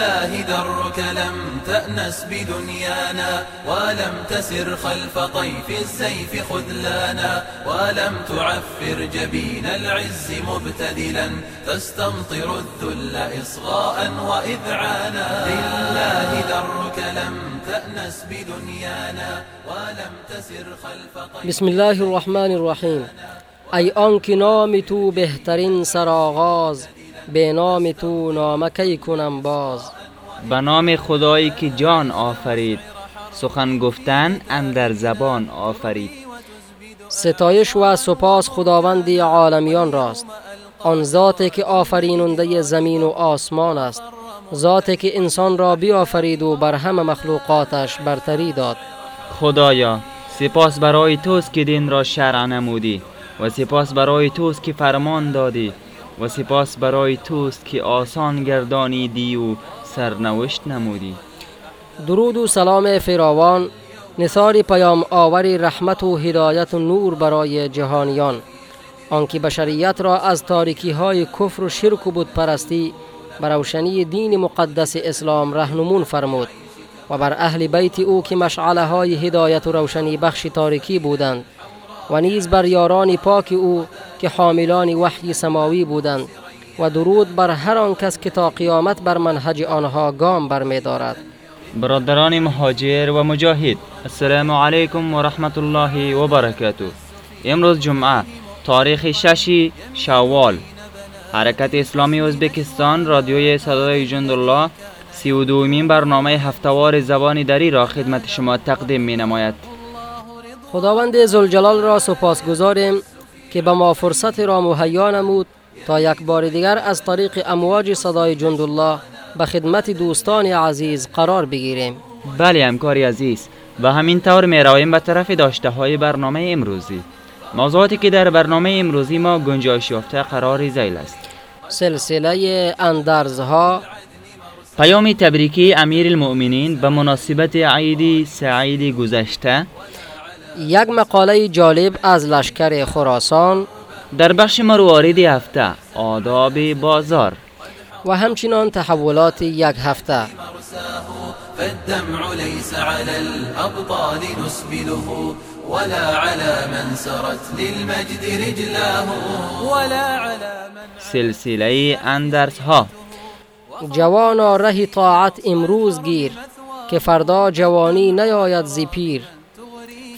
لله درك لم تأنس بدنيانا ولم تسر خلف طيف السيف خذلانا ولم تعفر جبين العز مبتدلا تستمطر الذل إصغاء وإذعانا. لله درك لم تأنس بدنيانا ولم تسر خلف طيف بسم الله الرحمن الرحیم ای آنکه نام تو سرآغاز به نام تو نامه کی کنم باز؟ به نام خدایی که جان آفرید. سخن گفتن اندر زبان آفرید. ستایش و سپاس خداوندی عالمیان راست. آن ذاتی که آفریننده زمین و آسمان است. ذاتی که انسان را بیافرید و بر همه مخلوقاتش برتری داد. خدایا سپاس برای توست که دین را شرع نمودی و سپاس برای توست که فرمان دادی. و سپاس برای توست که آسان گردانیدی و سرنوشت نمودی. درود و سلام فراوان نثار پیام آور رحمت و هدایت و نور برای جهانیان. آنکه بشریت را از تاریکی های کفر و شرک و بود پرستی روشنی دین مقدس اسلام رهنمون فرمود و بر اهل بیت او که مشعله های هدایت و روشنی بخش تاریکی بودند. و نیز بر یاران پاک او که حاملان وحی سماوی بودند و درود بر هر آن کس که تا قیامت بر منهج آنها گام برمیدارد برادران مهاجر و مجاهد السلام علیکم و رحمت الله و برکاته. امروز جمعه تاریخ ششی شوال. حرکت اسلامی ازبکستان رادیوی صدای جندالله سی و دومین برنامه هفتوار زبان دری را خدمت شما تقدیم می نماید. خداوند زلجلال را سپاس گذاریم که به ما فرصت را مهیا نمود تا یک بار دیگر از طریق امواج صدای جندالله به خدمت دوستان عزیز قرار بگیریم. بله همکاری عزیز و همین طور می رویم به طرف داشته های برنامه امروزی. موضوعاتی که در برنامه امروزی ما گنجایش یافته قرار زیل است. سلسله اندرزها پیام تبریکی امیر المؤمنین به مناسبت عید سعید گذشته. یک مقاله جالب از لشکر خراسان در بخش مروارید هفته آداب بازار. و همچنان تحولات یک هفته. فالدمع ليس على الأبطال نسبله ولا على من سرت للمجد رجلاه. ولا على من سلسله اندرس ها جوانا ره طاعت امروز گیر که فردا جوانی نیاید زی پیر.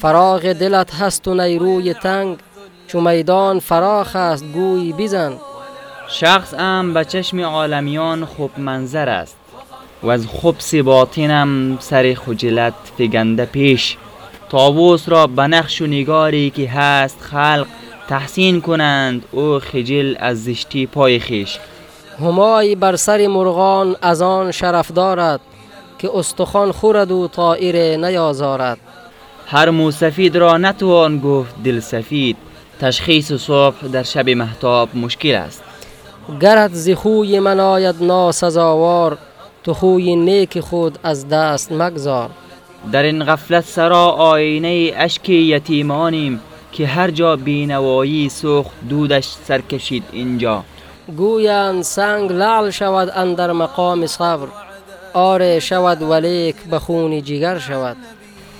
فراغ دلت هست و نیروی تنگ چو میدان فراخ است گوی بزن شخص هم به چشم عالمیان خوب منظر است. و از خبس باطنم سر خجلت فگنده پیش. تاووس را به نقش و نگاری که هست خلق تحسین کنند او خجل از زشتی پای خیش. همای بر سر مرغان از آن شرف دارد که استخوان خورد و طائر نیازارد. هر موسفید را نتوان گفت دل سفید. تشخیص صبح در شب محتاب مشکل است. گرت ز خوی من آید ناسزاوار تو خوی نیک خود از دست مگذار. در این غفلت سرا آینه اشک یتیمانیم که هر جا بینوایی سوخت دودش سر کشید اینجا. گویند سنگ لعل شود اندر مقام صبر آره شود ولیک به خون جگر شود.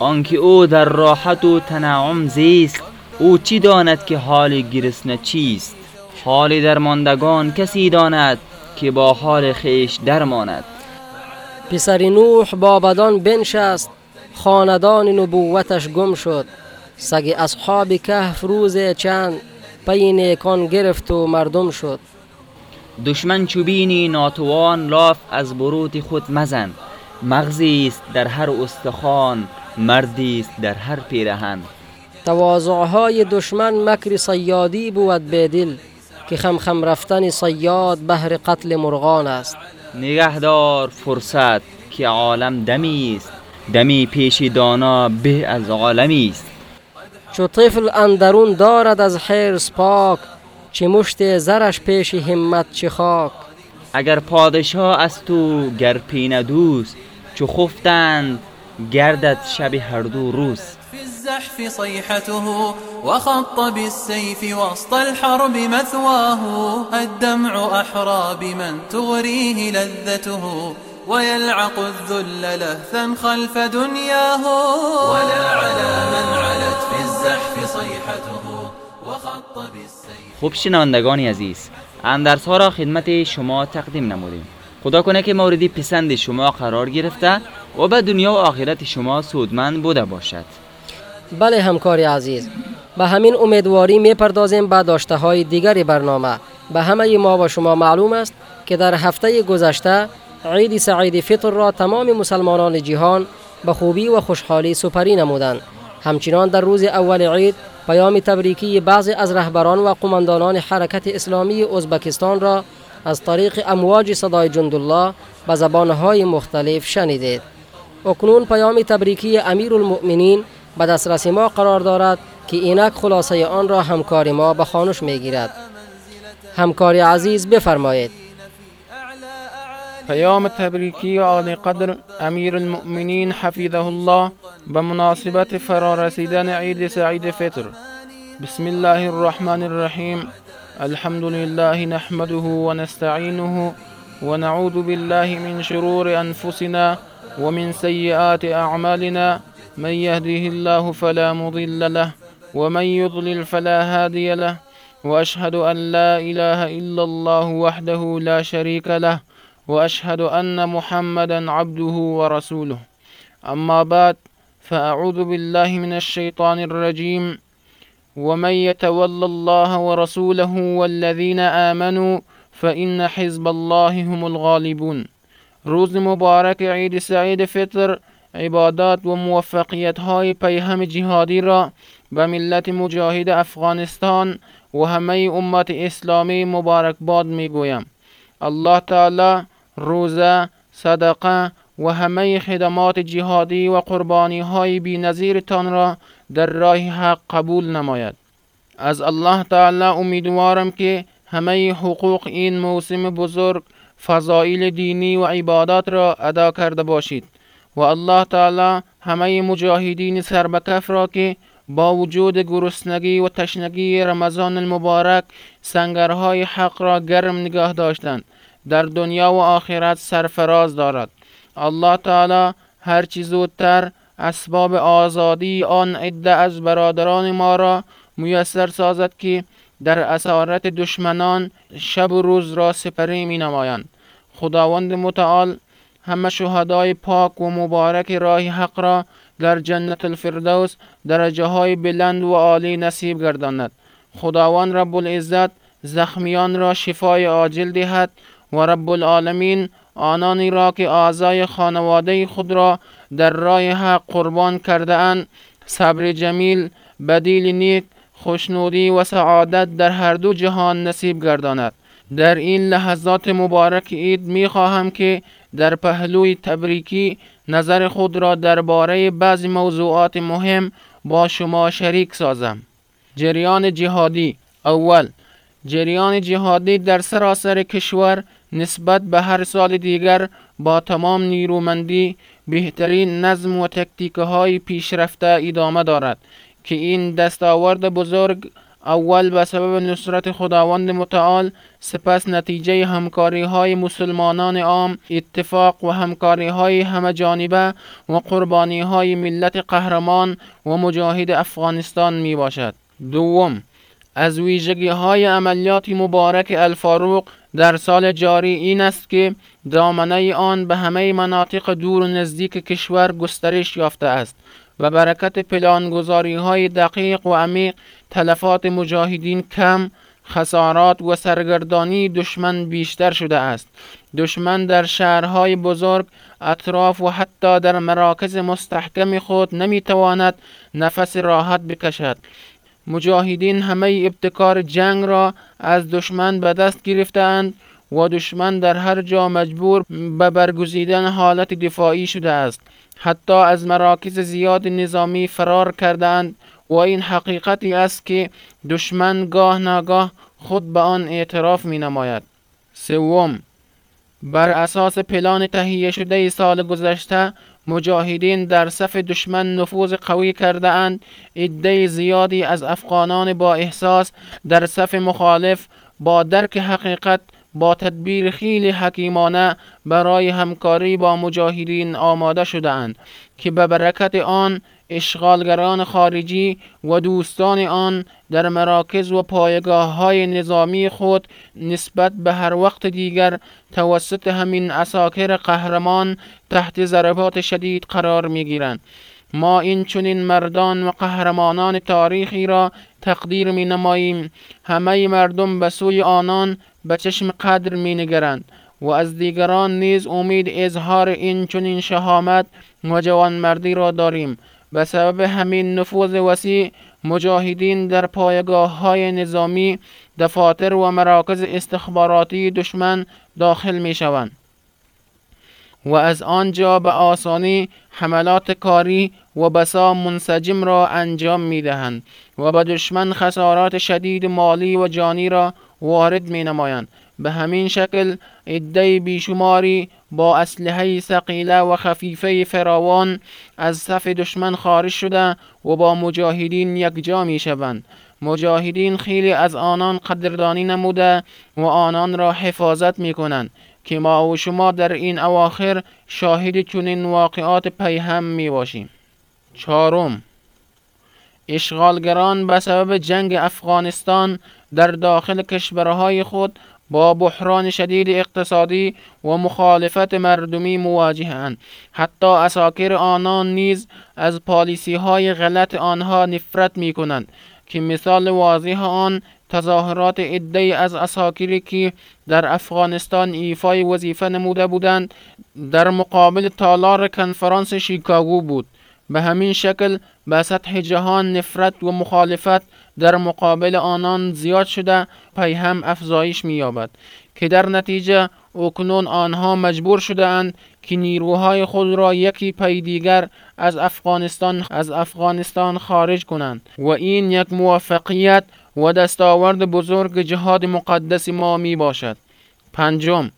آنکه او در راحت و تنعم زیست او چی داند که حال گرسنه چیست؟ حال درماندگان کسی داند که با حال خیش درماند. پسر نوح با بدان بنشست خاندان نبوتش گم شد. سگ اصحاب کهف روز چند پی نیکان گرفت و مردم شد. دشمن چوبینی ناتوان لاف از بروت خود مزن. مغزی است در هر استخوان مردی است در هر پیرهن. تواضعهای دشمن مکر صیادی بود به دل که خم خم رفتن صیاد بهر قتل مرغان است. نگهدار فرصت که عالم دمی است. دمی پیش دانا به از عالمی است. چو طفل اندرون دارد از حرص پاک چه مشت زرش پیش همت چه خاک. اگر پادشاه از تو گر پینه دوست چو خفتند گردد شب هر دو روز. في الزحف صيحته وخط بالسيف وسط الحرب مثواه. الدمع أحرى بمن تغريه لذته ويلعق الذل لهثا خلف دنياه. ولا على من علت في الزحف صيحته وخط بالسيف خوب شنوندگان عزیز اندرس ها را خدمت شما تقدیم نمودیم. خدا کنه که موردی پسند شما قرار گرفته و به دنیا و آخرت شما سودمند بوده باشد. بله همکار عزیز به همین امیدواری می‌پردازیم به داشته های دیگری برنامه. به همه ما و شما معلوم است که در هفته گذشته عید سعید فطر را تمام مسلمانان جهان به خوبی و خوشحالی سپری نمودند. همچنان در روز اول عید پیام تبریکی بعضی از رهبران و قماندانان حرکت اسلامی ازبکستان را از طریق امواج صدای جندالله به زبانهای مختلف شنیدید. اکنون پیام تبریکی امیر المؤمنین به دسترس ما قرار دارد که اینک خلاصه آن را همکار ما به خانش می‌گیرد. همکار عزیز بفرمایید. پیام تبریکی آل قدر امیر المؤمنین حفظه الله به مناسبت فرارسیدن عید سعید فطر. بسم الله الرحمن الرحیم. الحمد لله نحمده ونستعينه ونعوذ بالله من شرور أنفسنا ومن سيئات أعمالنا. من يهده الله فلا مضل له ومن يضلل فلا هادي له وأشهد أن لا إله إلا الله وحده لا شريك له وأشهد أن محمدا عبده ورسوله. أما بعد فأعوذ بالله من الشيطان الرجيم. ومن يتول الله ورسوله والذين آمنوا فإن حزب الله هم الغالبون. روز مبارک عید سعید فطر عبادات و موفقیت های پیهم جهادی را به ملت مجاهد افغانستان و همه امت اسلامی مبارکباد می گویم الله تعالی روزه صدقه و همه خدمات جهادی و قربانی های بی را در راه حق قبول نماید. از الله تعالی امیدوارم که همه حقوق این موسم بزرگ فضائل دینی و عبادات را ادا کرده باشید و الله تعالی همه مجاهدین سربکف را که با وجود گرسنگی و تشنگی رمضان المبارک سنگرهای حق را گرم نگاه داشتند در دنیا و آخرت سرفراز دارد. الله تعالی هر چیز زودتر اسباب آزادی آن عده از برادران ما را میسر سازد که در اسارت دشمنان شب و روز را سپری می نمایند خداوند متعال همه شهدای پاک و مبارک راه حق را در جنت الفردوس درجه های بلند و عالی نصیب گرداند. خداوند رب العزت زخمیان را شفای عاجل دهد و رب العالمین آنانی را که اعضای خانواده خود را در راه حق قربان کرده اند صبر جمیل بدیل نیک خوشنودی و سعادت در هر دو جهان نصیب گرداند. در این لحظات مبارک عید می خواهم که در پهلوی تبریکی نظر خود را درباره بعضی موضوعات مهم با شما شریک سازم. جریان جهادی اول. جریان جهادی در سراسر کشور نسبت به هر سال دیگر با تمام نیرومندی بهترین نظم و تکتیک های پیشرفته ادامه دارد که این دستاورد بزرگ اول به سبب نصرت خداوند متعال سپس نتیجه همکاری های مسلمانان عام اتفاق و همکاری های همه جانبه و قربانی های ملت قهرمان و مجاهد افغانستان می باشد دوم از ویژگی های عملیات مبارک الفاروق در سال جاری این است که دامنه آن به همه مناطق دور و نزدیک کشور گسترش یافته است و برکت پلانگذاری های دقیق و عمیق تلفات مجاهدین کم خسارات و سرگردانی دشمن بیشتر شده است. دشمن در شهرهای بزرگ اطراف و حتی در مراکز مستحکم خود نمی‌تواند نفس راحت بکشد. مجاهدین همه ابتکار جنگ را از دشمن به دست گرفتند و دشمن در هر جا مجبور به برگزیدن حالت دفاعی شده است. حتی از مراکز زیاد نظامی فرار کردند و این حقیقتی است که دشمن گاه ناگاه خود به آن اعتراف می نماید سوم بر اساس پلان تهیه شده سال گذشته مجاهدین در صف دشمن نفوذ قوی کرده اند عده زیادی از افغانان با احساس در صف مخالف با درک حقیقت با تدبیر خیلی حکیمانه برای همکاری با مجاهدین آماده شدهاند که به برکت آن اشغالگران خارجی و دوستان آن در مراکز و پایگاه های نظامی خود نسبت به هر وقت دیگر توسط همین اساکر قهرمان تحت ضربات شدید قرار می گیرند. ما این چنین مردان و قهرمانان تاریخی را تقدیر می نماییم همه مردم به سوی آنان به چشم قدر می نگرند و از دیگران نیز امید اظهار این چنین شهامت و جوانمردی را داریم. به سبب همین نفوذ وسیع مجاهدین در پایگاه های نظامی دفاتر و مراکز استخباراتی دشمن داخل می شوند و از آنجا به آسانی حملات کاری و بسا منسجم را انجام می دهند و به دشمن خسارات شدید مالی و جانی را وارد می نمایند به همین شکل عده بیشماری با اسلحه ثقیله و خفیفه فراوان از صف دشمن خارج شده و با مجاهدین یکجا می شوند مجاهدین خیلی از آنان قدردانی نموده و آنان را حفاظت می کنند که ما و شما در این اواخر شاهد چنین واقعات پیهم می باشیم چهارم اشغالگران به سبب جنگ افغانستان در داخل کشورهای خود با بحران شدید اقتصادی و مخالفت مردمی مواجهند حتی اساکر آنان نیز از پالیسی های غلط آنها نفرت می کنند که مثال واضح آن تظاهرات عده از عساکری که در افغانستان ایفای وظیفه نموده بودند در مقابل تالار کنفرانس شیکاگو بود. به همین شکل به سطح جهان نفرت و مخالفت در مقابل آنان زیاد شده پی هم افزایش می‌یابد که در نتیجه اکنون آنها مجبور شده اند که نیروهای خود را یکی پی دیگر از افغانستان از افغانستان خارج کنند و این یک موفقیت و دستاورد بزرگ جهاد مقدس ما می باشد پنجم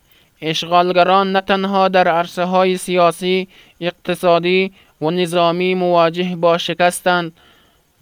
اشغالگران نه تنها در عرصه های سیاسی اقتصادی و نظامی مواجه با شکستند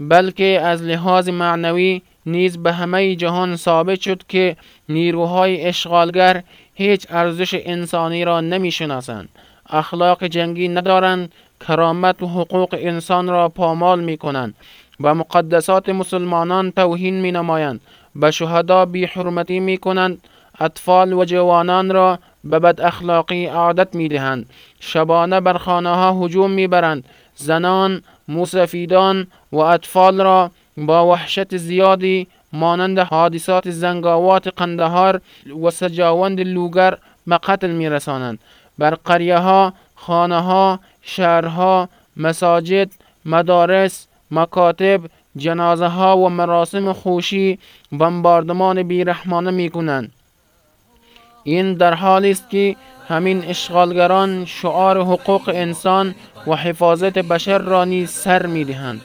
بلکه از لحاظ معنوی نیز به همه جهان ثابت شد که نیروهای اشغالگر هیچ ارزش انسانی را نمی‌شناسند. اخلاق جنگی ندارند. کرامت و حقوق انسان را پامال می کنند و مقدسات مسلمانان توهین می نمایند به شهدا بی حرمتی می کنند اطفال و جوانان را به بد اخلاقی عادت می دهند شبانه بر خانه ها هجوم می برند زنان موسفیدان و اطفال را با وحشت زیادی مانند حادثات زنگاوات قندهار و سجاوند لوگر به می رسانند بر قریه ها خانه ها شهرها مساجد مدارس مکاتب جنازه ها و مراسم خوشی بمباردمان بیرحمانه می کنند این در حالی است که همین اشغالگران شعار حقوق انسان و حفاظت بشر را نیز سر می دهند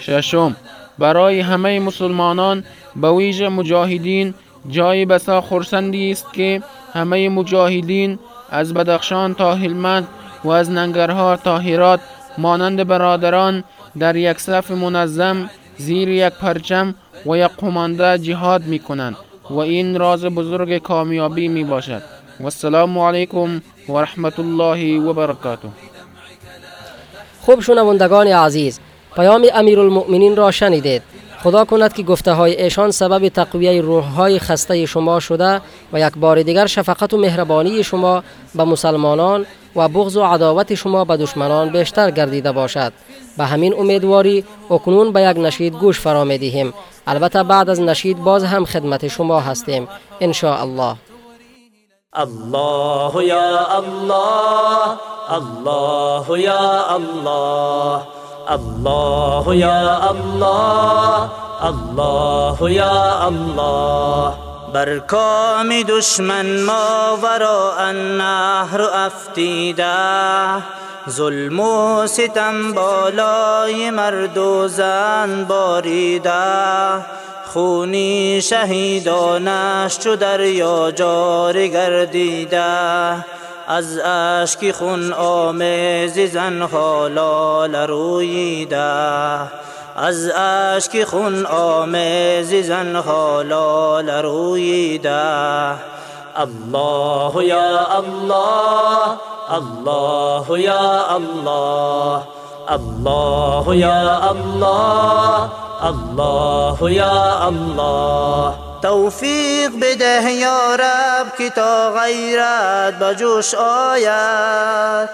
ششم برای همه مسلمانان به ویژه مجاهدین جای بسا خورسندی است که همه مجاهدین از بدخشان تا هلمند و از ننگرهار تا هرات مانند برادران در یک صف منظم زیر یک پرچم و یک قمانده جهاد می کنند و این راز بزرگ کامیابی می باشد و السلام علیکم و رحمت الله و برکاته خوب شنوندگان عزیز. پیام امیرالمؤمنین را شنیدید. خدا کند که گفته های ایشان سبب تقویه روح های خسته شما شده و یک بار دیگر شفقت و مهربانی شما به مسلمانان و بغض و عداوت شما به دشمنان بیشتر گردیده باشد. به همین امیدواری اکنون به یک نشید گوش فرا دهیم البته بعد از نشید باز هم خدمت شما هستیم. ان الله الله یا الله الله یا الله الله یا الله الله یا الله بر کام دشمن ما ورا النهر افتیده ظلم و ستم بالای مرد و زن باریده خونی شهیدانش چو دریا جاری گردیده. از اشک خون آمیز زن حالال رویده از اشک خون آمیز زن حالال رویده الله يا الله الله يا الله. الله يا الله الله يا الله توفیق بده یا رب که تا غیرت بجوش آید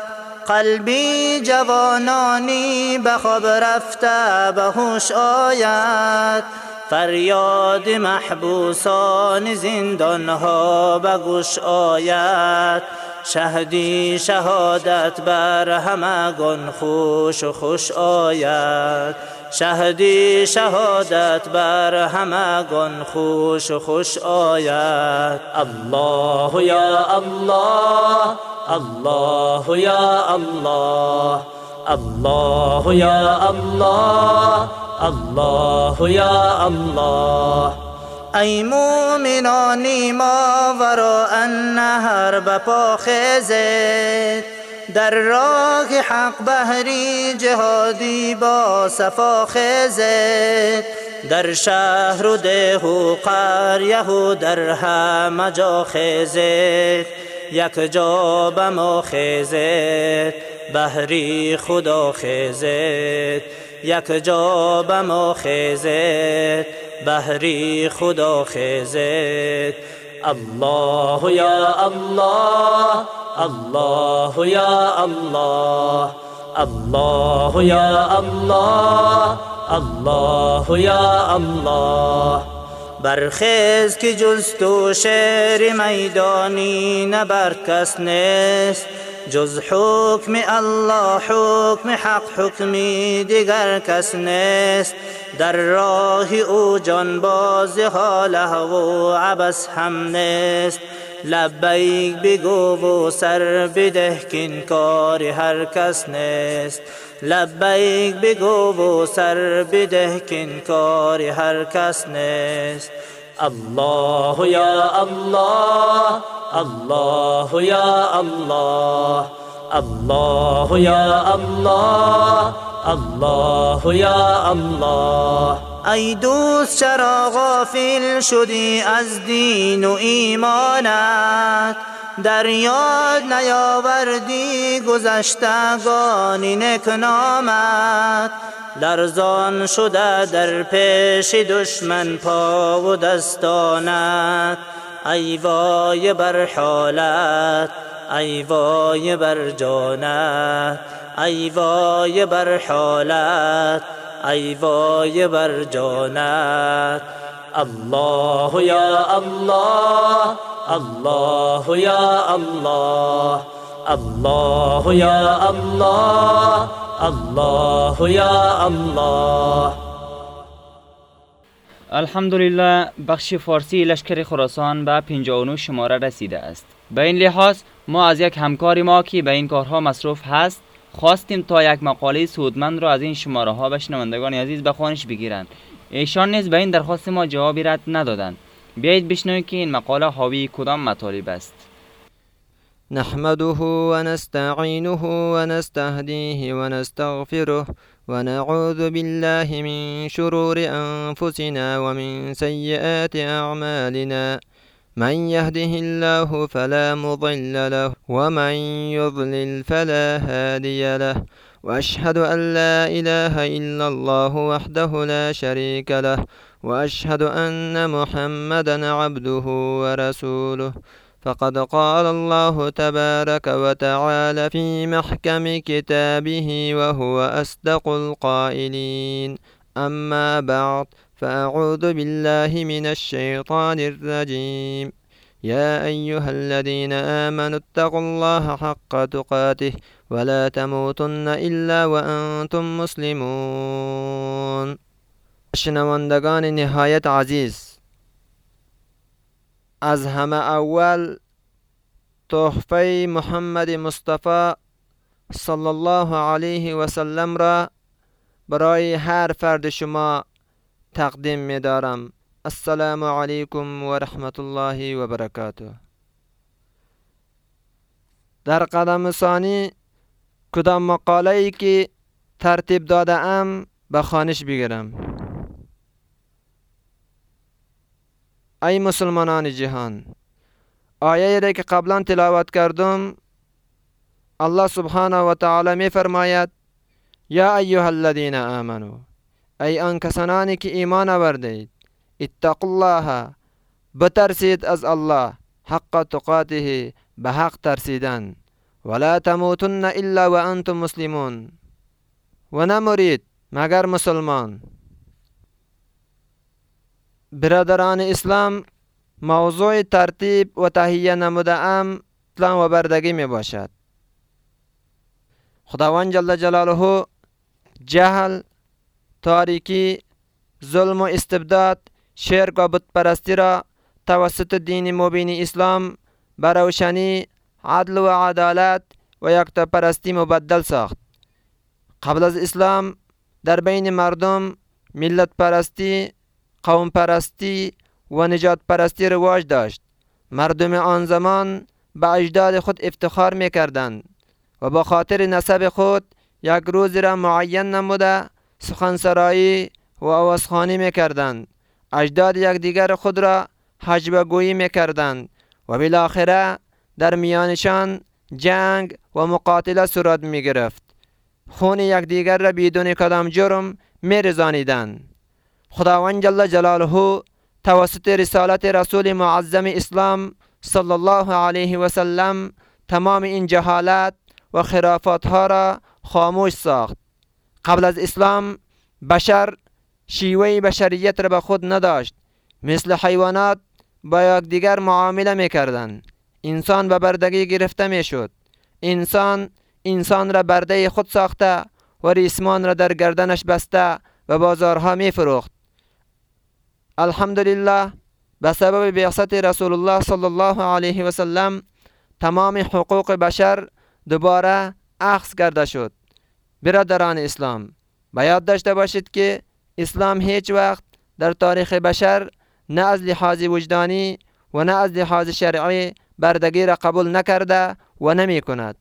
قلبی جوانانی به خواب رفته به هوش آید فریاد محبوسان زندانها به گوش آید شهدی شهادت بر همگان خوش و خوش آید. شهدی شهادت بر همگان خوش و خوش آید. الله یا الله الله یا الله الله یا الله الله یا الله. ای مومنانی ما ورا النهر بپا خیزید در راه حق بهری جهادی با صفا خیزید در شهر و ده و قریه و در همه جا خیزید یک جا به ما خیزید بهری خدا خیزید یک جا به ما خیزید بهری خدا خیزید الله یا الله الله یا الله الله یا الله الله یا الله. برخیز که جز تو شعر میدانی نبر کس نیست. جز حکم الله حکم حق حکمی دیگر کس نیست. در راه او جان باز حاله و عبس هم نیست. لبیک بگو و سر بده کین کار هر کس نیست. لبیک بگو و سر بده کین کار هر کس نیست. الله یا الله الله یا الله الله یا الله الله یا الله. ای دوست چرا غافل شدی از دین و ایمانت. در یاد نیاوردی گذشتگانی نکنامت لرزان شده در پیش دشمن پا و دستانت. ای وای بر حالت ای وای بر جانت. ای وای بر حالت ای وای بر جانت. الله یا الله الله یا الله الله یا الله الله یا الله. الحمدلله بخش فارسی لشکر خراسان به 59 شماره رسیده است. به این لحاظ ما از یک همکار ما که به این کارها مصروف هست خواستیم تا یک مقاله سودمند را از این شماره ها به شنوندگان عزیز به خوانش بگیرند. ایشان نیز به این درخواست ما جوابی رد ندادند. بیایید بشنویم که این مقاله حاوی کدام مطالب است. نحمده ونستعينه ونستهديه ونستغفره ونعوذ بالله من شرور أنفسنا ومن سيئات أعمالنا من يهده الله فلا مضل له ومن يضلل فلا هادي له. وأشهد أن لا إله إلا الله وحده لا شريك له وأشهد أن محمدا عبده ورسوله. فقد قال الله تبارك وتعالى في محكم كتابه وهو أصدق القائلين. أما بعد فأعوذ بالله من الشيطان الرجيم. يا أيها الذين آمنوا اتقوا الله حق تقاته ولا تموتن إلا وأنتم مسلمون. شنوندگان نهایت عزیز از همه اول تحفه محمد مصطفی صلی الله علیه و سلم را برای هر فرد شما تقدیم می دارم السلام علیکم و رحمت الله و برکاته در قدم ثانی کدام مقاله ای که ترتیب داده ام به خانش بگیرم؟ ای مسلمانان جهان آیه را که قبلا تلاوت کردم الله سبحانه و تعالی می فرماید یا ایها الذین آمنو ای آن کسانی که ایمان آوردید اتقوا الله. بترسید أز الله. حق تقاته. به حق ترسیدن ولا تموتن إلا وأنتم مسلمون. و نمرید مگر مسلمان. برادران اسلام موضوع ترتیب و تهیه نموده ام و بردگی می باشد. خداوند جل جلاله جهل تاریکی ظلم و استبداد شرک و پرستی را توسط دین مبین اسلام بروشنی عدل و عدالت و یک پرستی مبدل ساخت. قبل از اسلام در بین مردم ملت پرستی قوم پرستی و نجات پرستی رواج داشت. مردم آن زمان به اجداد خود افتخار می کردند و با خاطر نسب خود یک روز را معین نموده سخنسرایی و آوازخانی می کردند اجداد یکدیگر خود را حجب گویی می کردند و بالاخره در میانشان جنگ و مقاتله صورت می گرفت خون یکدیگر را بدون کدام جرم می رزانیدند خداوند جل جلاله توسط رسالت رسول معظم اسلام صلی الله علیه و سلم تمام این جهالت و خرافات ها را خاموش ساخت. قبل از اسلام بشر شیوه بشریت را به خود نداشت. مثل حیوانات با دیگر معامله می‌کردند. انسان به بردگی گرفته می‌شد. انسان انسان را برده خود ساخته و ریسمان را در گردنش بسته و بازارها می فروخت الحمدلله به سبب بعثت رسول الله صلی الله علیه و سلم تمام حقوق بشر دوباره اخذ کرده شد. برادران اسلام باید داشته باشید که اسلام هیچ وقت در تاریخ بشر نه از لحاظ وجدانی و نه از لحاظ شرعی بردگی را قبول نکرده و نمی کند.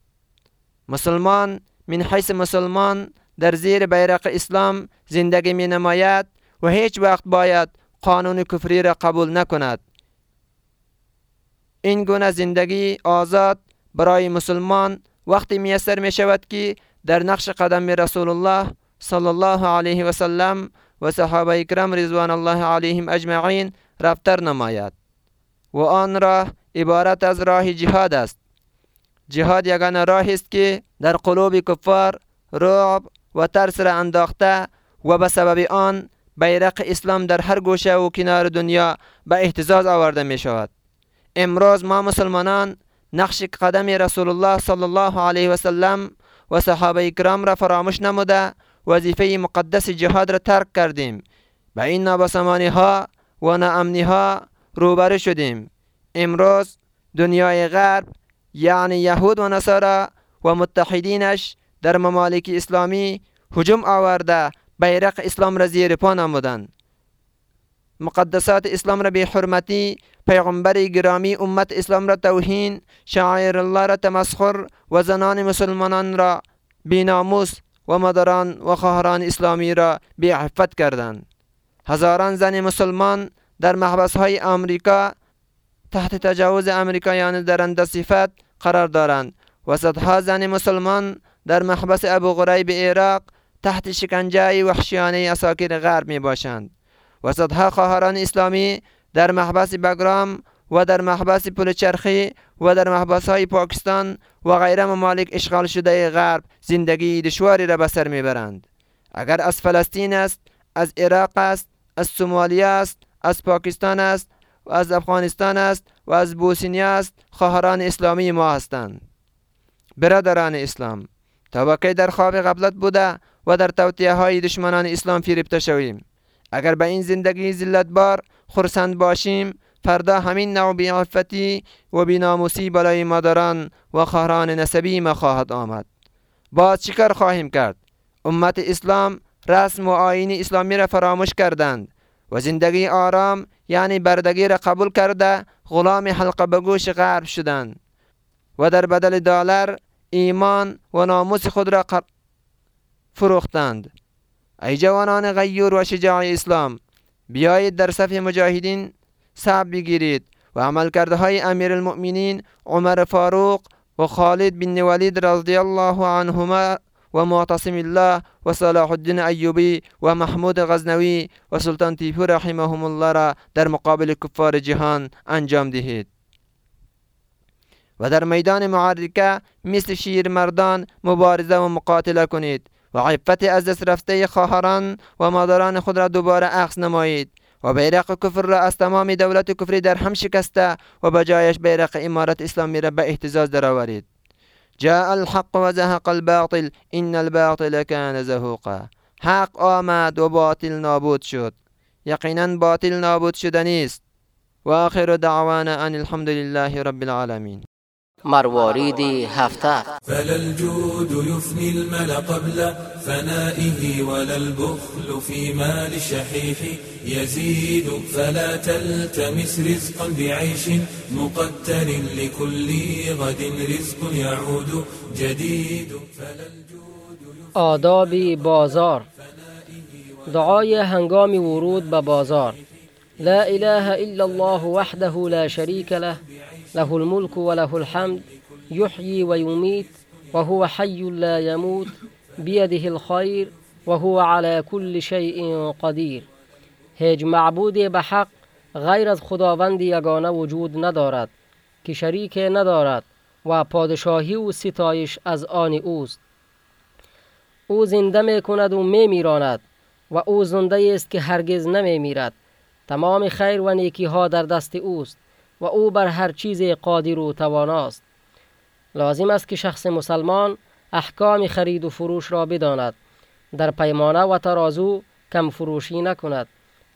مسلمان من حیث مسلمان در زیر بیرق اسلام زندگی می نماید و هیچ وقت باید قانون کفری را قبول نکند. این گونه زندگی آزاد برای مسلمان وقتی میسر می شود که در نقش قدم رسول الله صلی الله علیه و سلم و صحابه اکرام رضوان الله علیهم اجمعین رفتر نماید. و آن راه عبارت از راه جهاد است. جهاد یگان راهی است که در قلوب کفار رعب و ترس را انداخته و به سبب آن بیرق اسلام در هر گوشه و کنار دنیا به احتزاز آورده می شود امروز ما مسلمانان نقش قدم رسول الله صلی الله علیه و سلم و صحابه اکرام را فراموش نموده وظیفه مقدس جهاد را ترک کردیم. به این نابسمانی ها و ناامنی ها روبرو شدیم. امروز دنیای غرب یعنی یهود و نصارا و متحدینش در ممالک اسلامی هجوم آورده بیرق اسلام را زیر پا نمودند. مقدسات اسلام را به حرمتی پیغمبر گرامی امت اسلام را توهین شاعر الله را تمسخر و زنان مسلمانان را بیناموس و مدران و خواهران اسلامی را بی عفت کردند. هزاران زن مسلمان در محبس های آمریکا تحت تجاوز امریکایان درنده صفت قرار دارند و صدها زن مسلمان در محبس ابو غریب عراق تحت شکنجه وحشیانه اساکر غرب می باشند و صدها خواهران اسلامی در محبس بگرام و در محبس پلچرخی و در محبس های پاکستان و غیره ممالک اشغال شده غرب زندگی دشواری را به سر می‌برند. اگر از فلسطین است از عراق است از سومالیا است از پاکستان است و از افغانستان است و از بوسنیا است خواهران اسلامی ما هستند. برادران اسلام تا در خواب قبلت بوده و در توطیه های دشمنان اسلام فریبته شویم. اگر به این زندگی زلت بار خرسند باشیم فردا همین نوع بیعفتی و بیناموسی برای مادران و خواهران نسبی ما خواهد آمد. باز چیکار خواهیم کرد؟ امت اسلام رسم و آین اسلامی را فراموش کردند و زندگی آرام یعنی بردگی را قبول کرده غلام حلقه بگوش غرب شدند و در بدل دلار ایمان و ناموس خود را فروختند. ای جوانان غیور و شجاع اسلام بیایید در صف مجاهدین صعب بگیرید و عملکرده های امیر المؤمنین عمر فاروق و خالد بن ولید رضی الله عنهما و معتصم الله و صلاح الدین ایوبی و محمود غزنوی و سلطان تیپو رحمهم الله را در مقابل کفار جهان انجام دهید. و در میدان معرکه مثل شیر مردان مبارزه و مقاتله کنید و عفت از دست رفته خواهران و مادران خود را دوباره عکس نمایید. و بیرق کفر را از تمام دولت کفری در هم شکسته و به جایش بیرق امارت اسلامی را به احتزاز درآورید جاء الحق و زهق الباطل ان الباطل كان زهوقا. حق آمد و باطل نابود شد. یقینا باطل نابود شدنی است و آخر دعوانا ان الحمد لله رب العالمین. مروارید هفته. فلا الجود يفني المل قبل فنائه ولا البخل في مال الشحيح يزيد. فلا تلتمس رزقا بعيش مقتر لكل غد رزق يعود جديد. فلا الجود آداب بازار. دعای هنگام ورود به بازار. لا اله الا الله وحده لا شريك له. له الملك وله الحمد يحيي ويميت وهو حي لا يموت بيده الخير وهو على كل شيء قدیر هیچ معبود به حق غیر از خداوند یگانه وجود ندارد که شریک ندارد و پادشاهی و ستایش از آن اوست. أو زنده می کند و می میراند و أو زنده است که هرگز نمی میرد تمام خیر و نیکی ها در دست اوست. و او بر هر چیز قادر و تواناست. لازم است که شخص مسلمان احکام خرید و فروش را بداند. در پیمانه و ترازو کم فروشی نکند.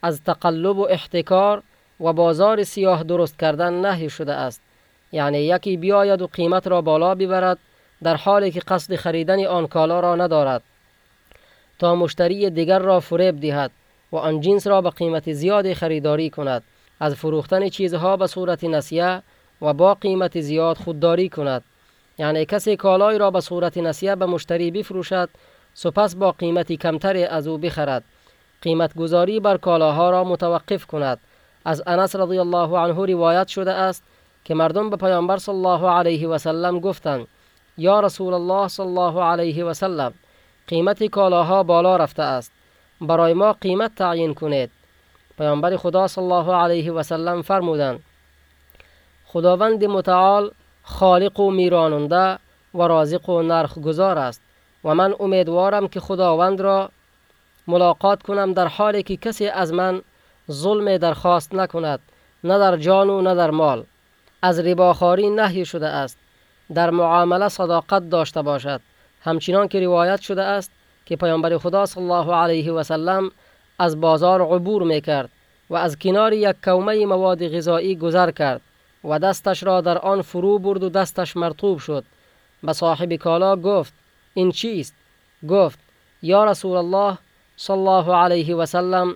از تقلب و احتکار و بازار سیاه درست کردن نهی شده است. یعنی یکی بیاید و قیمت را بالا ببرد در حالی که قصد خریدن آن کالا را ندارد. تا مشتری دیگر را فریب دهد و آن جنس را به قیمت زیاد خریداری کند. از فروختن چیزها به صورت نسیه و با قیمت زیاد خودداری کند. یعنی کسی کالای را به صورت نسیه به مشتری بفروشد سپس با قیمتی کمتر از او بخرد. قیمت گذاری بر کالاها را متوقف کند. از انس رضی الله عنه روایت شده است که مردم به پیامبر صلی الله علیه و سلم گفتند یا رسول الله صلی الله علیه و سلم قیمت کالاها بالا رفته است. برای ما قیمت تعیین کنید. پیامبر خدا صلی الله علیه و سلم فرمودند خداوند متعال خالق و میراننده و رازق و نرخ گذار است و من امیدوارم که خداوند را ملاقات کنم در حالی که کسی از من ظلم درخواست نکند نه در جان و نه در مال. از رباخاری نهی شده است در معامله صداقت داشته باشد. همچنان که روایت شده است که پیامبر خدا صلی الله علیه و سلم از بازار عبور می کرد و از کنار یک کومه مواد غذایی گذر کرد و دستش را در آن فرو برد و دستش مرطوب شد. به صاحب کالا گفت این چیست؟ گفت یا رسول الله صلی الله علیه و سلم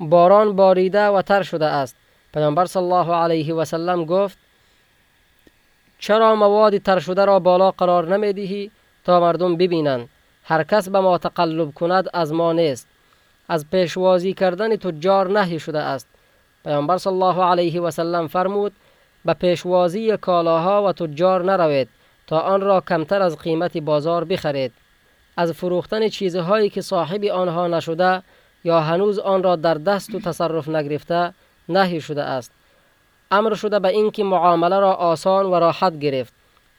باران باریده و تر شده است. پیامبر صلی الله علیه و سلم گفت چرا مواد تر شده را بالا قرار نمی‌دهی؟ تا مردم ببینند. هر کس به ما تقلب کند از ما نیست. از پیشوازی کردن تجار نهی شده است. پیامبر صلی الله علیه و سلم فرمود به پیشوازی کالاها و تجار نروید تا آن را کمتر از قیمت بازار بخرید. از فروختن چیزهایی که صاحب آنها نشده یا هنوز آن را در دست و تصرف نگرفته نهی شده است. امر شده به اینکه معامله را آسان و راحت گرفت.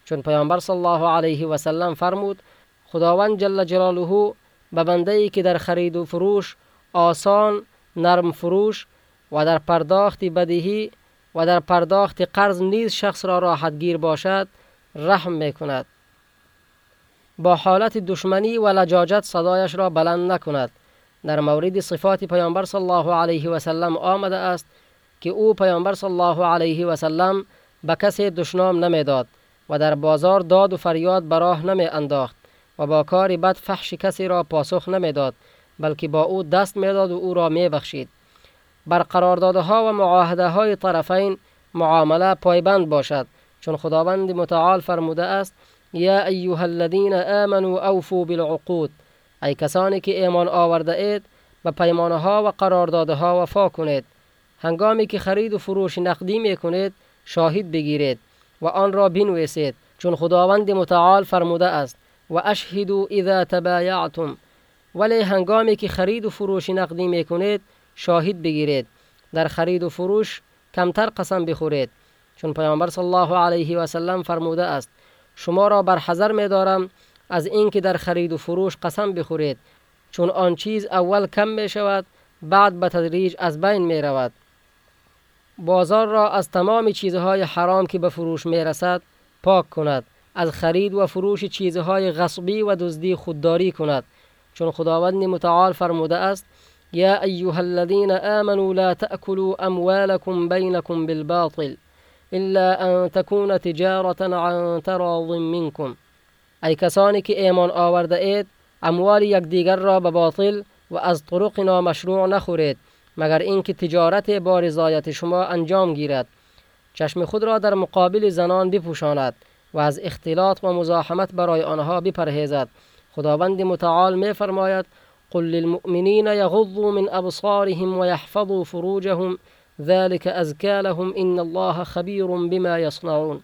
چون پیامبر صلی الله علیه و سلم فرمود خداوند جل جلاله به بنده که در خرید و فروش آسان نرم فروش و در پرداخت بدهی و در پرداخت قرض نیز شخص را راحت گیر باشد رحم می کند با حالت دشمنی و لجاجت صدایش را بلند نکند. در مورد صفات پیامبر صلی الله علیه و سلم آمده است که او پیامبر صلی الله علیه و سلم به کسی دشنام نمی‌داد و در بازار داد و فریاد براه نمی انداخت و با کار بد فحش کسی را پاسخ نمی‌داد بلکه با او دست می‌داد و او را میبخشید. بر قراردادها و معاهده های طرفین معامله پایبند باشد چون خداوند متعال فرموده است یا ایها الذین آمنوا اوفوا بالعقود ای کسانی که ایمان آورده اید به پیمانه ها و قراردادها وفا کنید. هنگامی که خرید و فروش نقدی می کنید شاهد بگیرید و آن را بنویسید چون خداوند متعال فرموده است. و اشهدوا اذا تبایعتم ولی هنگامی که خرید و فروش نقدی می‌کنید شاهد بگیرید. در خرید و فروش کمتر قسم بخورید. چون پیامبر صلی الله علیه و سلم فرموده است شما را بر حذر می دارم از اینکه در خرید و فروش قسم بخورید. چون آن چیز اول کم می شود بعد به تدریج از بین می رود بازار را از تمام چیزهای حرام که به فروش می رسد پاک کند. از خرید و فروش چیزهای غصبی و دزدی خودداری کند. چون خداوند متعال فرموده است یا ایها الذين آمنوا لا تأكلوا اموالكم بينكم بالباطل الا ان تكون تجارة عن تراض منكم ای کسانی که ایمان آورده اید اموال یکدیگر را به باطل و از طرق نامشروع نخورید مگر اینکه تجارت با رضایت شما انجام گیرد. چشم خود را در مقابل زنان بپوشاند. و از اختلاط و مزاحمت برای آنها بپرهیزد. خداوند متعال می فرماید قل للمؤمنین یغضوا من ابصارهم و یحفظوا فروجهم ذلك ازکا لهم ان الله خبیر بما يصنعون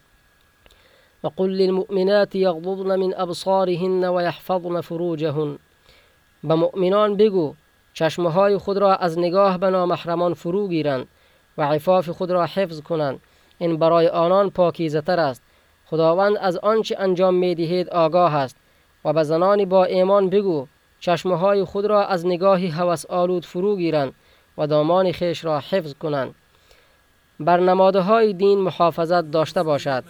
وقل للمؤمنات يغضضن من ابصارهن و یحفظن فروجهن. به مؤمنان بگو چشمهای خود را از نگاه به نامحرمان فرو گیرند و عفاف خود را حفظ کنند. این برای آنان پاکیزه تر است. خداوند از آنچه انجام می دهید آگاه است و به زنان با ایمان بگو چشمهای خود را از نگاهی هوس آلود فرو گیرند و دامان خیش را حفظ کنند. بر نمادهای دین محافظت داشته باشد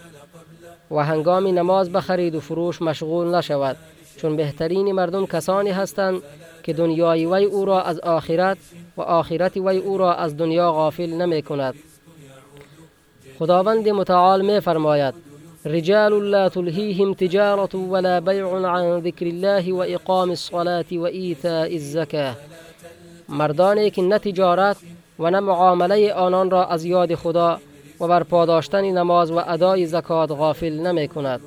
و هنگام نماز بخرید و فروش مشغول نشود. چون بهترین مردم کسانی هستند که دنیای وی او را از آخرت و آخرت وی او را از دنیا غافل نمی کند خداوند متعال می فرماید رجال لا تلهیهم تجارت ولا بیع عن ذکر الله و اقام الصلاة و ایتاء الزکاه مردانی که نه تجارت و نه معامله آنان را از یاد خدا و بر پاداشتن نماز و ادای زکات غافل نمی کند.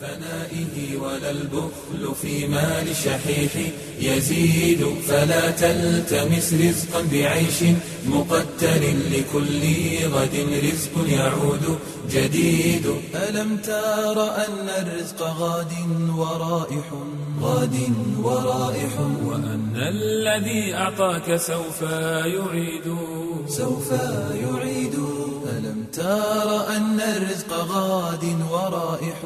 فنائه ولا البخل في مال شحيح يزيد فلا تلتمس رزقا بعيش مقتل لكل غد رزق يعود جديد. ألم تار أن الرزق غاد ورائح؟ غاد ورائح. وأن الذي أعطاك سوف يعيد. سوف يعيد. تار أن الرزق غاد ورائح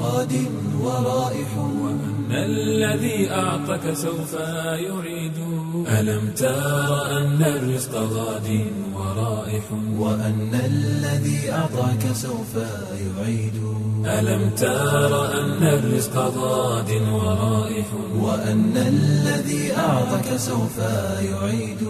غاد ورائح وأن الذي أعطاك سوف يعيد. ألم تار أن الرزق غاد ورائح وأن الذي أعطاك سوف يعيد. ألم تار أن الرزق غاد ورائح وأن الذي أعطاك سوف يعيد.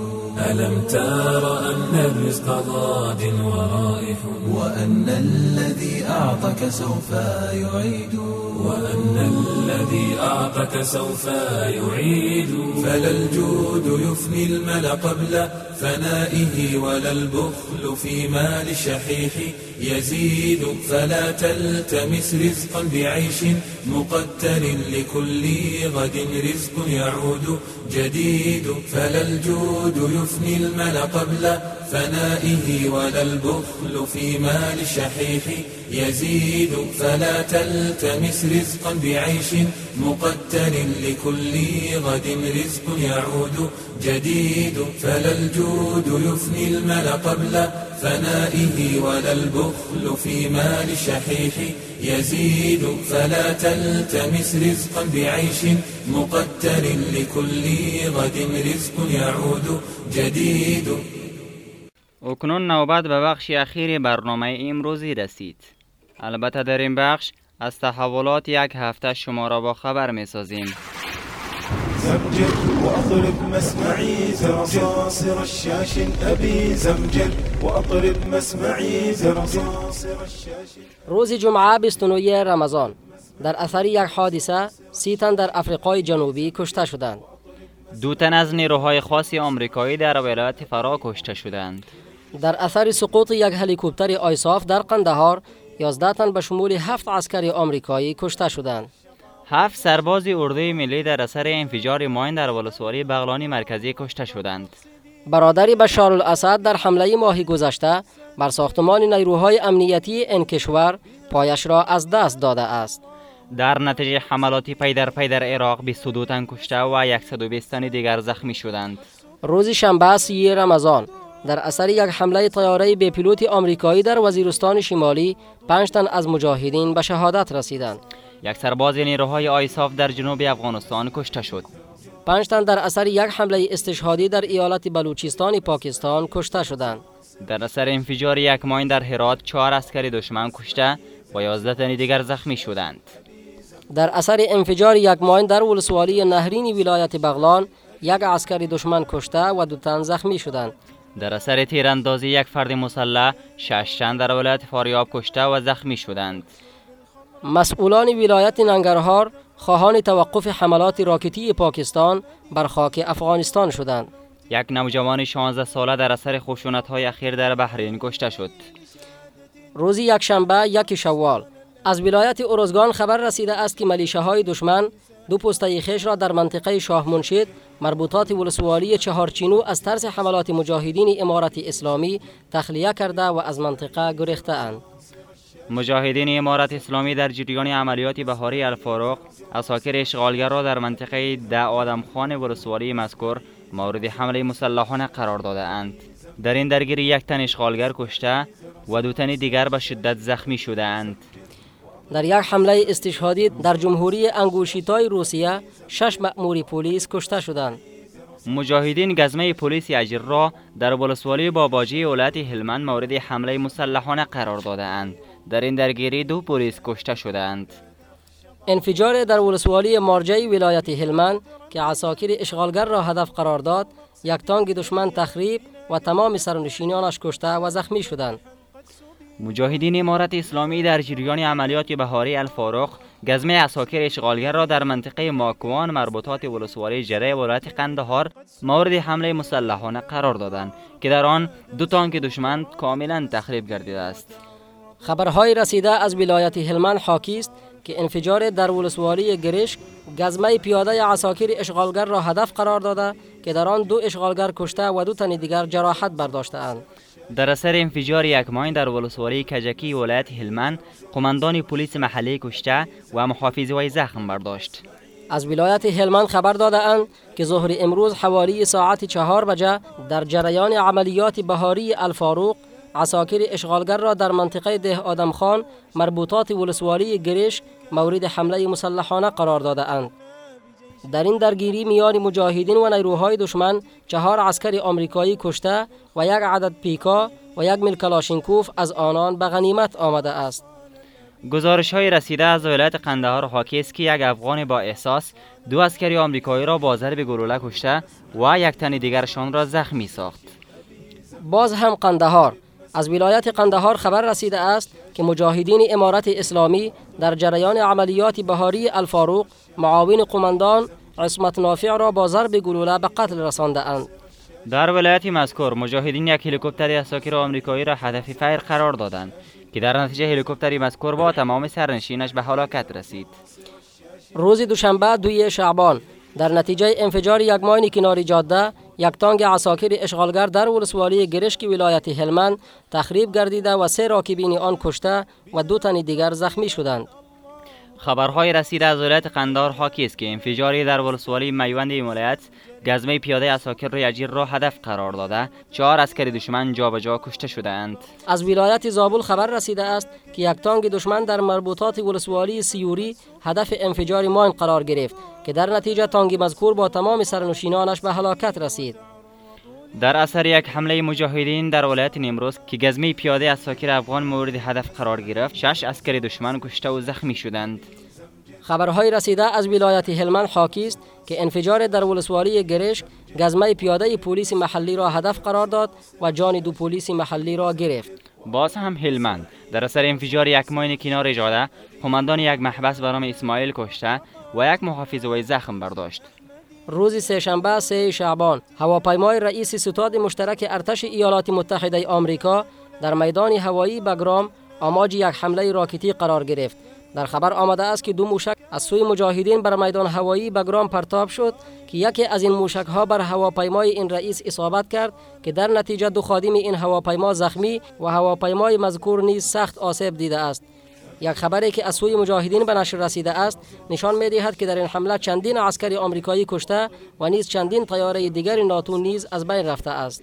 ألم تار أن الرزق غاد ورائح وأن الذي أعطاك سوف يعيد وأن الذي أعطاك سوف يعيد. فلا الجود يفني المل قبل فنائه ولا البخل في مال الشحيح يزيد. فلا تلتمس رزقا بعيش مقتل لكل غد رزق يعود جديد. فلا الجود يفني المل قبل فنائه ولا البخل في مال الشحيح يزيد فلا تلتمس رزقا بعيش مقتل لكل غد رزق يعود جديد. فلا الجود يفني المل قبل فنائه ولا البخل في مال الشحيح يزيد فلا تلتمس رزقا بعيش مقتل لكل غد رزق يعود جديد. اکنون نوبت به بخش اخیر برنامه امروزی رسید. البته در این بخش از تحولات یک هفته شما را با خبر می سازیم وأطرب مسمعي زرصاصر الشاش أبي زمجر وأطرب مسمعي زرصاصر الشاش روز جمعه 29 رمضان. در اثر یک حادثه سی تن در افریقای جنوبی کشته شدند. دو تن از نیروهای خاص آمریکایی در ولایت فرا کشته شدند. در اثر سقوط یک هلیکوپتر آیساف در قندهار 11 تن به شمول هفت عسکر آمریکایی کشته شدند. هفت سرباز اردوی ملی در اثر انفجار ماین در ولسوالی بغلانی مرکزی کشته شدند. برادر بشار الاسد در حمله ماه گذشته بر ساختمان نیروهای امنیتی این کشور پایش را از دست داده است. در نتیجه حملاتی پی در پی در عراق 22 تن کشته و 120 تن دیگر زخمی شدند. روز شنبه سی رمضان در اثر یک حمله طیاره به پیلوت آمریکایی در وزیرستان شمالی پنج تن از مجاهدین به شهادت رسیدند. یک سرباز نیروهای آیساف در جنوب افغانستان کشته شد. پنج تن در اثر یک حمله استشهادی در ایالت بلوچستان پاکستان کشته شدند. در اثر انفجار یک ماین در هرات چهار اسکری دشمن کشته و 11 تن دیگر زخمی شدند. در اثر انفجار یک ماین در ولسوالی نهرین ولایت بغلان یک عسکر دشمن کشته و دو تن زخمی شدند. در اثر تیراندازی یک فرد مسلح شش تن در ولایت فاریاب کشته و زخمی شدند. مسئولان ولایت ننگرهار خواهان توقف حملات راکتی پاکستان بر خاک افغانستان شدند. یک نوجوان 16 ساله در اثر خشونت های اخیر در بحرین کشته شد. روز یک شنبه یک شوال. از ولایت اروزگان خبر رسیده است که ملیشه دشمن دو پسته خیش را در منطقه شاه منشید مربوطات ولسوالی چهارچینو از ترس حملات مجاهدین امارت اسلامی تخلیه کرده و از منطقه گریخته اند. مجاهدین امارت اسلامی در جریان عملیات بهاری الفاروق عساکر اشغالگر را در منطقه ده آدم خان ولسوالی مذکور مورد حمله مسلحانه قرار داده اند. در این درگیری یک تن اشغالگر کشته و دو تن دیگر به شدت زخمی شده اند. در یک حمله استشهادی در جمهوری انگوشتیای روسیه شش مأمور پلیس کشته شدند. مجاهدین گزمه پلیس اجر را در ولسوالی باباجی ولایت هلمند مورد حمله مسلحانه قرار داده اند. در این درگیری دو پلیس کشته شدند. انفجار در ولسوالی مارجای ولایت هلمند که عساکر اشغالگر را هدف قرار داد، یک تانک دشمن تخریب و تمام سرنشینانش کشته و زخمی شدند. مجاهدین امارت اسلامی در جریان عملیات بهاری الفاروق گزمه اساکر اشغالگر را در منطقه ماکوان مربوطات ولسوالی جره ولایت قندهار مورد حمله مسلحانه قرار دادند که در آن دو تانک دشمن کاملا تخریب گردیده است. خبرهای رسیده از ولایت هلمند حاکی است که انفجار در ولسوالی گرشک گزمه پیاده عساکر اشغالگر را هدف قرار داده که در آن دو اشغالگر کشته و دو تن دیگر جراحت برداشتهاند. در اثر انفجار یک ماین در ولسوالی کجکی ولایت هلمند قماندان پلیس محلی کشته و محافظ وی زخم برداشت از ولایت هلمند خبر داده اند که ظهر امروز حوالی ساعت چهار بجه در جریان عملیات بهاری الفاروق عساکر اشغالگر را در منطقه ده آدم خان مربوطات ولسوالی گریش مورد حمله مسلحانه قرار داده اند. در این درگیری میان مجاهدین و نیروهای دشمن چهار عسکر آمریکایی کشته و یک عدد پیکا و یک مل کلاشینکوف از آنان به غنیمت آمده است. گزارش های رسیده از ولایت قندهار حاکی است که یک افغان با احساس دو عسکری آمریکایی را با ضرب گلوله کشته و یک تن دیگرشان را زخمی ساخت. باز هم قندهار از ولایت قندهار خبر رسیده است که مجاهدین امارت اسلامی در جریان عملیات بهاری الفاروق معاون قماندان عصمت نافع را با ضرب گلوله به قتل رسانده اند. در ولایت مذکور مجاهدین یک هلیکوپتر اساکر آمریکایی را هدف فیر قرار دادند که در نتیجه هلیکوپتری مذکور با تمام سرنشینش به هلاکت رسید. روز دوشنبه دوی شعبان در نتیجه انفجار یک ماین کنار جاده یک تانگ عساکر اشغالگر در ولسوالی گرشک ولایت هلمند تخریب گردیده و سه راکبین آن کشته و دو تن دیگر زخمی شدند. خبرهای رسیده از ولایت قندهار حاکی است که انفجاری در ولسوالی میوند این ولایت گزمه پیاده عساکر اردوی اجیر را هدف قرار داده. چهار عسکر دشمن جابجا کشته شدهاند. از ولایت زابل خبر رسیده است که یک تانک دشمن در مربوطات ولسوالی سیوری هدف انفجار ماین قرار گرفت که در نتیجه تانک مذکور با تمام سرنشینانش به هلاکت رسید. در اثر یک حمله مجاهدین در ولایت نیمروز که گزمه پیاده عساکر افغان مورد هدف قرار گرفت شش عسکر دشمن کشته و زخمی شدند خبرهای رسیده از ولایت هلمند حاکی است که انفجار در ولسوالی گرش گزمه پیاده پلیس محلی را هدف قرار داد و جان دو پلیس محلی را گرفت باز هم هلمند در اثر انفجار یک ماین کنار جاده قماندان یک محبس به نام اسماعیل کشته و یک محافظ وی زخم برداشت روز سهشنبه سه شعبان. هواپیمای رئیس ستاد مشترک ارتش ایالات متحده آمریکا در میدان هوایی بگرام آماج یک حمله راکتی قرار گرفت. در خبر آمده است که دو موشک از سوی مجاهدین بر میدان هوایی به گرام پرتاب شد که یکی از این موشک ها بر هواپیمای این رئیس اصابت کرد که در نتیجه دو خادم این هواپیما زخمی و هواپیمای مذکور نیز سخت آسیب دیده است. یک خبری که از سوی مجاهدین به نشر رسیده است نشان می دهد که در این حمله چندین عسکری آمریکایی کشته و نیز چندین طیاره دیگر ناتو نیز از بین رفته است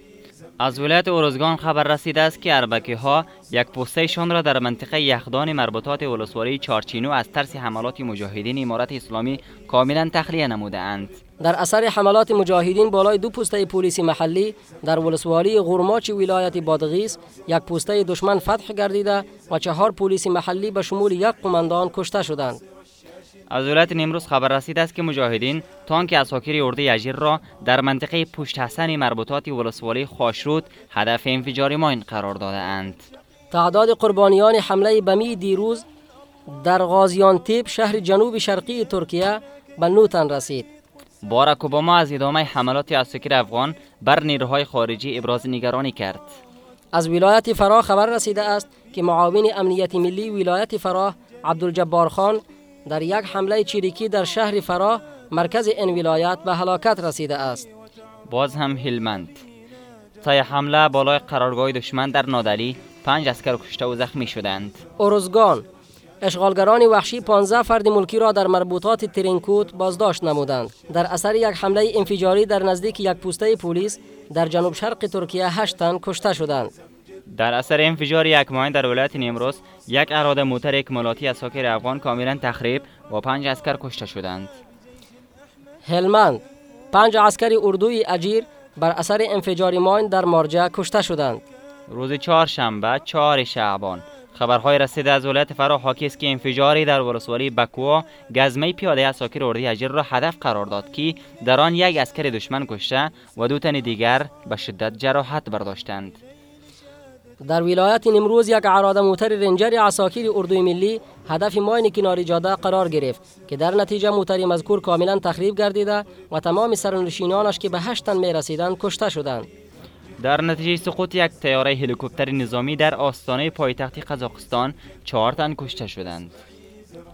از ولایت اورزگان خبر رسیده است که اربکی ها یک پوستهشان را در منطقه یخدان مربوطات ولسوالی چارچینو از ترس حملات مجاهدین امارت اسلامی کاملا تخلیه نموده اند. در اثر حملات مجاهدین بالای دو پوسته پلیسی محلی در ولسوالی غرماچ ولایت بادغیس یک پوسته دشمن فتح گردیده و چهار پلیسی محلی به شمول یک قماندان کشته شدند. از ولایت نیمروز خبر رسیده است که مجاهدین تانک اساکیر اردوی اجیر را در منطقه پشت حسن مربوطات ولسوالی خاشرود هدف انفجار ماین قرار داده اند. تعداد قربانیان حمله بمی دیروز در غازیانتیب شهر جنوب شرقی ترکیه به نوتن رسید. باراک اوباما از ادامه حملات اساکیر افغان بر نیروهای خارجی ابراز نگرانی کرد. از ولایت فراه خبر رسیده است که معاون امنیت ملی ولایت فراه عبدالجبار خان در یک حمله چیریکی در شهر فراه مرکز این ولایت به هلاکت رسیده است. باز هم هلمند. طی حمله بالای قرارگاه دشمن در نادلی پنج اسکر کشته و زخمی شدند. اورزگان اشغالگران وحشی 15 فرد ملکی را در مربوطات ترینکوت بازداشت نمودند. در اثر یک حمله انفجاری در نزدیک یک پوسته پلیس در جنوب شرق ترکیه 8 تن کشته شدند. در اثر انفجار یک ماین در ولایت نیمروز یک اراده موتر اکمالاتی از ساکر افغان کاملا تخریب و پنج اسکر کشته شدند. هلمند پنج عسکری اردوی اجیر بر اثر انفجار ماین در مارجه کشته شدند. روز چهارشنبه چهار شعبان خبرهای رسیده از ولایت فراه حاکی است که انفجاری در ولسوالی بکوا گزمه پیاده از ساکر اردوی اجیر را هدف قرار داد که در آن یک اسکر دشمن کشته و دو تن دیگر به شدت جراحت برداشتند. در ولایت نمروز یک عراده موتر رنجر عساکر اردوی ملی هدف ماین کنار جاده قرار گرفت که در نتیجه موتر مذکور کاملا تخریب گردیده و تمام سرنشینانش که به هشتن می رسیدند کشته شدند. در نتیجه سقوط یک تیاره هلیکوپتر نظامی در آستانه پایتخت قزاقستان چهار تن کشته شدند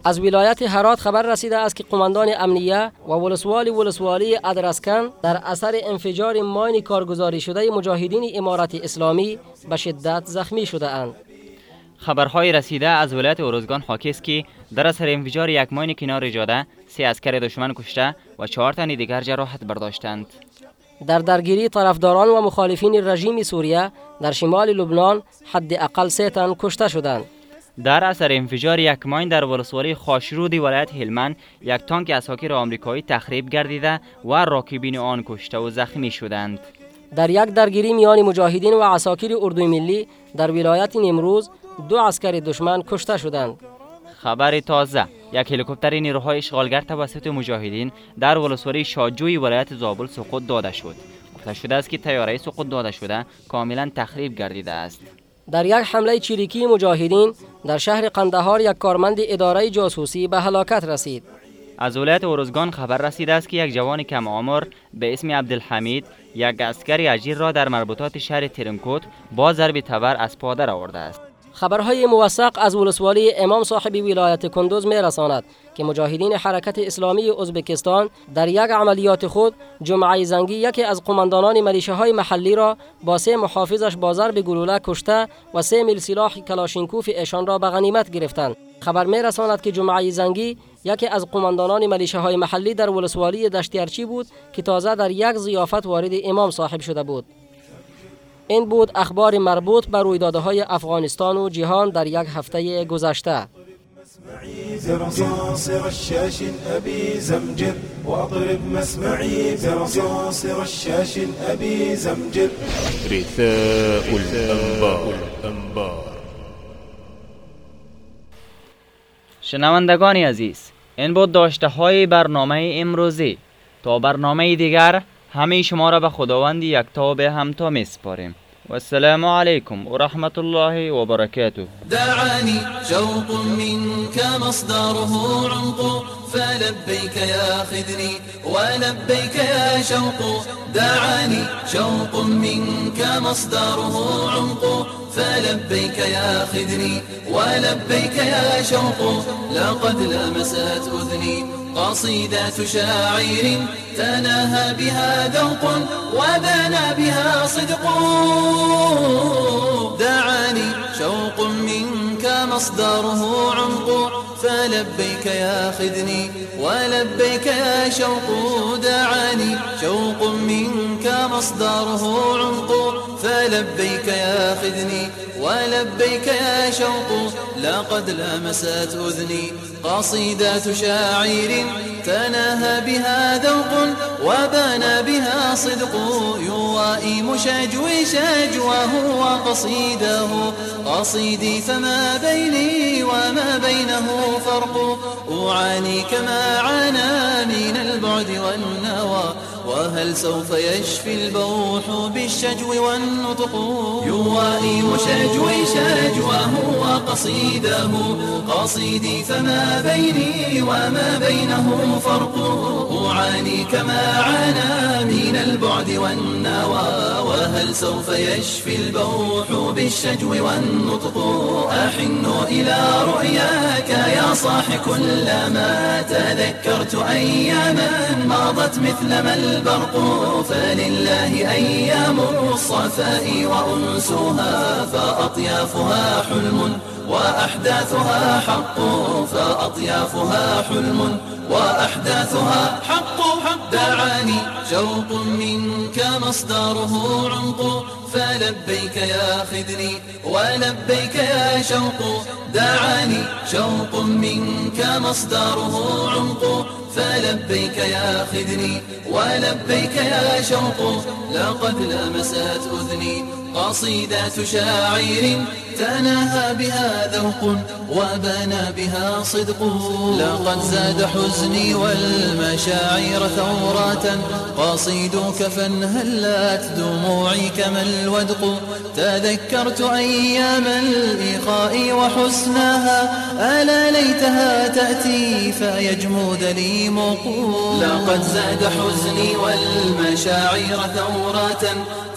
از ولایت هرات خبر رسیده است که قماندان امنیه و ولسوالی ولسوالی ادرسکن در اثر انفجار ماین کارگزاری شده مجاهدین امارت اسلامی به شدت زخمی شده اند. خبرهای رسیده از ولایت اروزگان حاکی است که در اثر انفجار یک ماین کنار جاده سه اسکر دشمن کشته و چهار تن دیگر جراحت برداشتند. در درگیری طرفداران و مخالفین رژیم سوریه در شمال لبنان حداقل سه تن کشته شدند. در اثر انفجار یک ماین در ولسوالی خاشرودی ولایت هلمند یک تانک اساکیر آمریکایی تخریب گردیده و راکبین آن کشته و زخمی شدند. در یک درگیری میان مجاهدین و اساکیر اردوی ملی در ولایت نمروز دو عسکر دشمن کشته شدند. خبر تازه. یک هلیکوپتر نیروهای اشغالگر توسط مجاهدین در ولسوالی شاجوی ولایت زابل سقوط داده شد گفته شده است که تیاره سقوط داده شده کاملا تخریب گردیده است در یک حمله چیریکی مجاهدین در شهر قندهار یک کارمند اداره جاسوسی به هلاکت رسید. از ولایت ارزگان خبر رسیده است که یک جوان کم عمر به اسم عبدالحمید یک عسکر اجیر را در مربوطات شهر ترینکوت با ضرب تبر از پا در آورده است. خبرهای موثق از ولسوالی امام صاحب ولایت کندز می رساند که مجاهدین حرکت اسلامی ازبکستان در یک عملیات خود جمعه زنگی یکی از قماندانان ملیشه های محلی را با سه محافظش با ضرب گلوله کشته و سه میل سلاح کلاشینکوف ایشان را به غنیمت گرفتند. خبر می رساند که جمعه زنگی یکی از قماندانان ملیشه های محلی در ولسوالی دشتیرچی بود که تازه در یک ضیافت وارد امام صاحب شده بود. این بود اخبار مربوط به رویدادهای افغانستان و جهان در یک هفته گذشته. برصاص رشاش أبي زمجر وأضرب مسمعي برصاص رشاش أبي زمجر رثاء الأنبار شنوندگان عزیز این بود داشته های برنامه امروزی. تا برنامه دیگر همه شما را به خداوند یکتا به همتا میسپاریم والسلام عليكم ورحمة الله وبركاته دعاني شوق منك مصدره عمق فلبيك يا خذني ولبيك يا شوق. دعاني شوق منك مصدره عمق فلبيك يا خذني ولبيك يا شوق. لقد لمست أذني قصيدة شاعر تناهى بها ذوق وبنى بها صدق. دعاني شوق مصدره عمق فلبيك يا خذني ولبيك يا شوق دعاني. شوق منك مصدره عمق فلبيك يا خذني ولبيك يا شوق. لقد لمست أذني. قصيدة شاعر تناهى بها ذوق وبنى بها صدق. يوائم شجوي شجوه وقصيده قصيدي فما بيني وما بينه فرق. أعاني كما عانى من البعد والنوى. وهل سوف يشفي البوح بالشجو والنطق؟ يوائم شجوي شجوه وقصيده قصيدي فما بيني وما بينه فرق. أعاني كما عانى من البعد والنوى. وهل سوف يشفي البوح بالشجو والنطق؟ أحن إلى رؤياك يا صاح كلما تذكرت أياما مضت مثلما البرق فلله أيام الصفاء وأنسها فأطيافها حلم وأحداثها حق فأطيافها حلم وأحداثها حق. دعاني شوق منك مصدره عمق فلبيك يا خذني ولبيك يا شوق. دعاني شوق منك مصدره عمق فلبيك يا خذني ولبيك يا شوق. لقد لمست أذني قصيدة شاعر تناهى بها ذوق وبنى بها صدق. لقد زاد حزني والمشاعر ثورات قصيدك فانهلت دموعي كما الودق. تذكرت أيام الإخاء وحسنها. ألا ليتها تأتي فيجمود لي مقول لقد زاد حزني والمشاعر ثورات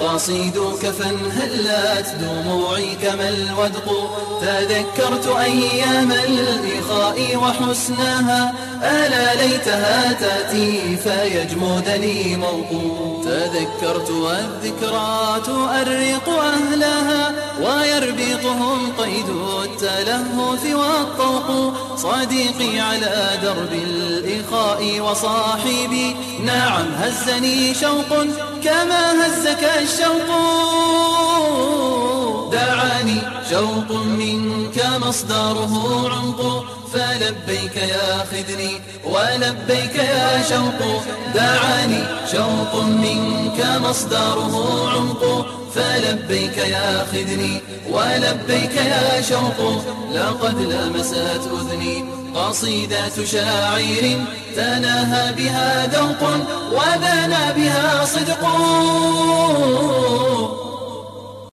قصيدك فانهلت دموعي كما الودق. تذكرت أيام الإخاء وحسنها. ألا ليتها تأتي فيجمد لي موقوف. تذكرت والذكرى تؤرق أهلها ويربطهم قيد التلهث والطوق صديقي على درب الإخاء وصاحبي نعم هزني شوق كما هزك الشوق دعاني شوق منك مصدره عمق فلبيك يا خذني ولبيك يا شوق. دعاني شوق منك مصدره عمق. فلبيك يا خذني ولبيك يا شوق. لقد لمست أذني قصيدة شاعر تناهى بها ذوق وبنى بها صدق.